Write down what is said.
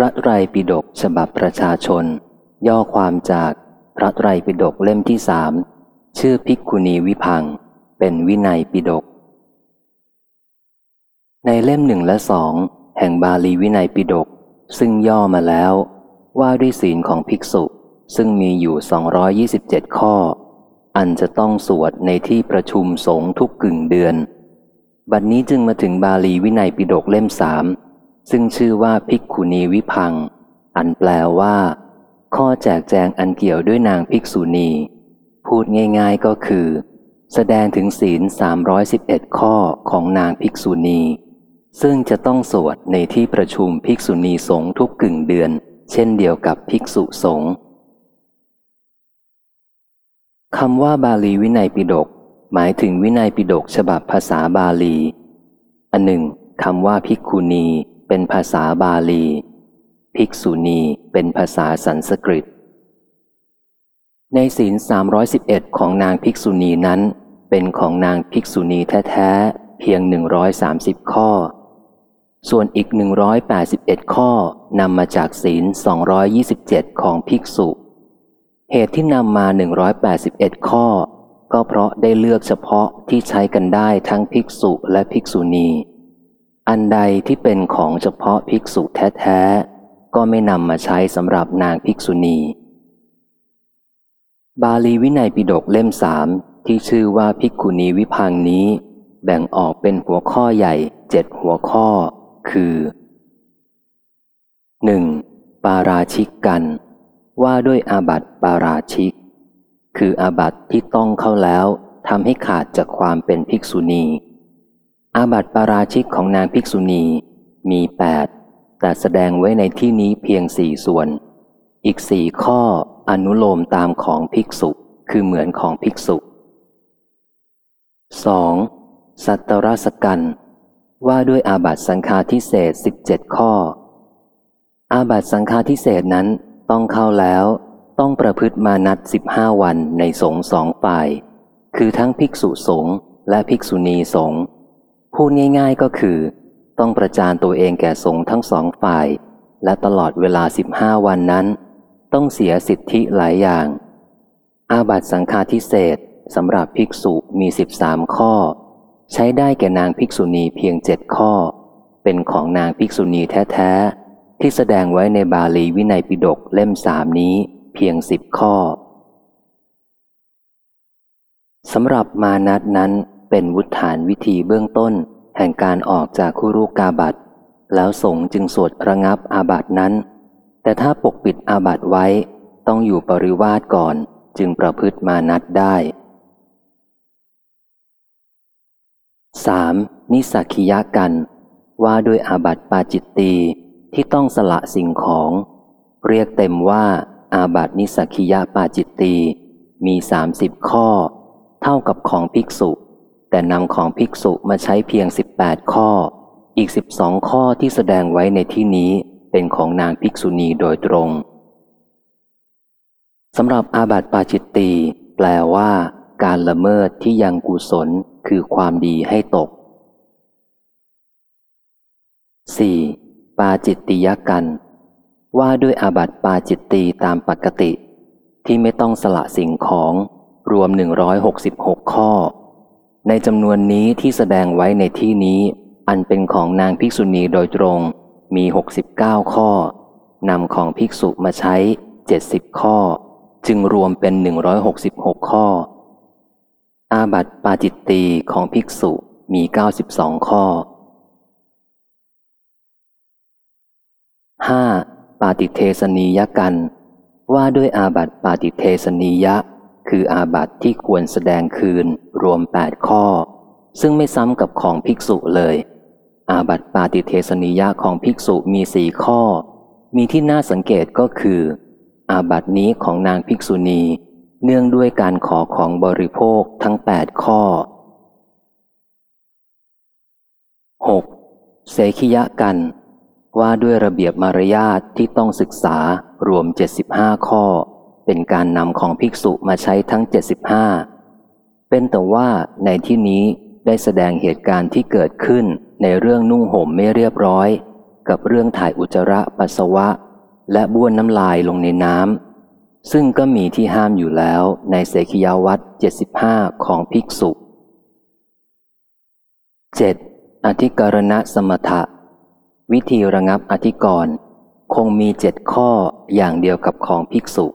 พระไตรปิฎกฉบับประชาชน ย่อความจากพระไตรปิฎกเล่มที่สามชื่อภิกขุณีวิพัง เป็นวินัยปิฎกในเล่มหนึ่งและสองแห่งบาลีวินัยปิฎกซึ่งย่อมาแล้ว ว่าด้วยศีลของภิกษุ ซึ่งมีอยู่ 227 ข้อ อันจะต้องสวดในที่ประชุมสงฆ์ทุกกึ่งเดือน บัดนนี้จึงมาถึงบาลีวินัยปิฎกเล่มสาม ซึ่งชื่อว่าภิกขุณีวิพัง อันแปลว่า ข้อแจกแจงอันเกี่ยวด้วยนางภิกษุณี พูดง่าย ๆก็คือ แสดงถึงศีล 311 ข้อของนางภิกษุณี ซึ่งจะต้องสวดในที่ประชุมภิกษุณีสงฆ์ทุกกึ่งเดือน เช่นเดียวกับภิกษุสงฆ์คำว่าบาลีวินัยปิฎกหมายถึงวินัยปิฎกฉบับภาษาบาลี อันหนึ่งคำว่าภิกขุณี เป็นภาษาบาลี ภิกษุณีเป็นภาษาสันสกฤต ในศีล 311 ของนางภิกษุณีนั้น เป็นของนางภิกษุณีแท้ๆ เพียง 130 ข้อ ส่วนอีก 181 ข้อนำมาจากศีล 227 ของภิกษุ เหตุที่นำมา 181 ข้อ ก็เพราะได้เลือกเฉพาะที่ใช้กันได้ทั้งภิกษุและภิกษุณี อันใดที่เป็นของเฉพาะภิกษุแท้ๆ ก็ไม่นำมาใช้สำหรับนางภิกษุณี บาลีวินัยปิฎกเล่มสามที่ชื่อว่าภิกขุณีวิพังนี้ แบ่งออกเป็นหัวข้อใหญ่เจ็ดหัวข้อ คือ 1. ปาราชิกกัน ว่าด้วยอาบัติปาราชิก คืออาบัติที่ต้องเข้าแล้วทำให้ขาดจากความเป็นภิกษุณี อาบัติปาราชิกของนางภิกษุณีมีแปดแต่แสดงไว้ในที่นี้เพียงสี่ส่วน อีกสี่ข้ออนุโลมตามของภิกษุ คือเหมือนของภิกษุ 2. สัตตรสกันว่าด้วยอาบัติสังฆาทิเศษสิบเจ็ดข้อ อาบัติสังฆาทิเศษนั้นต้องเข้าแล้วต้องประพฤติมานัดสิบห้าวันในสงสองฝ่าย คือทั้งภิกษุสงฆ์และภิกษุณีสงฆ์ พูดง่าย ๆก็คือ ต้องประจานตัวเองแก่สงฆ์ทั้งสองฝ่าย และตลอดเวลาสิบห้าวันนั้น ต้องเสียสิทธิหลายอย่าง อาบัตสังฆาทิเศษสำหรับภิกษุมีสิบสามข้อ ใช้ได้แก่นางภิกษุณีเพียงเจ็ดข้อ เป็นของนางภิกษุณีแท้ๆ ที่แสดงไว้ในบาลีวินัยปิฎกเล่มสามนี้เพียงสิบข้อสำหรับมานัดนั้น เป็นวุฒานวิธีเบื้องต้น แห่งการออกจากคุรุกาบัตแล้วสงจึงสวดระงับอาบัตนั้น แต่ถ้าปกปิดอาบัตไว้ ต้องอยู่ปริวาสก่อนจึงประพฤติมานัดได้ 3. นิสักิยะกัน ว่าด้วยอาบัตปาจิตตีที่ต้องสละสิ่งของ เรียกเต็มว่า อาบัตนิสักิยะปาจิตตีมีสามสิบข้อ เท่ากับของภิกษุ แต่นำของภิกษุมาใช้เพียง 18 ข้อ อีก 12 ข้อที่แสดงไว้ในที่นี้เป็นของนางภิกษุณีโดยตรงสำหรับอาบัติปาจิตตีแปลว่า การละเมิดที่ยังกุศลคือความดีให้ตก 4. ปาจิตติยกัน ว่าด้วยอาบัติปาจิตตีตามปกติ ที่ไม่ต้องสละสิ่งของรวม 166 ข้อ ในจำนวนนี้ที่แสดงไว้ในที่นี้ อันเป็นของนางภิกษุณีโดยตรงมี 69 ข้อนำของภิกษุมาใช้ 70 ข้อ จึงรวมเป็น 166 ข้อ อาบัติปาจิตตีของภิกษุมี 92 ข้อ 5. ปาติเทสนียกัน ว่าด้วยอาบัติปาติเทสนียะ คืออาบัติที่ควรแสดงคืนรวม 8 ข้อ ซึ่งไม่ซ้ำกับของภิกษุเลย อาบัติปาติเทสนิยะของภิกษุมีสี่ข้อ มีที่น่าสังเกตก็คือ อาบัตินี้ของนางภิกษุณี เนื่องด้วยการขอของบริโภคทั้ง 8 ข้อ 6. เสขิยะกัน ว่าด้วยระเบียบมารยาทที่ต้องศึกษารวม 75 ข้อ เป็นการนำของภิกษุมาใช้ทั้ง 75 เป็นแต่ว่าในที่นี้ได้แสดงเหตุการณ์ที่เกิดขึ้นในเรื่องนุ่งห่มไม่เรียบร้อย กับเรื่องถ่ายอุจจาระปัสสาวะ และบ้วนน้ำลายลงในน้ำซึ่งก็มีที่ห้ามอยู่แล้วในเสขียวัต75 ของภิกษุ 7. อธิกรณสมถะ วิธีระงับอธิกรณ์คงมีเจ็ดข้ออย่างเดียวกับของภิกษุ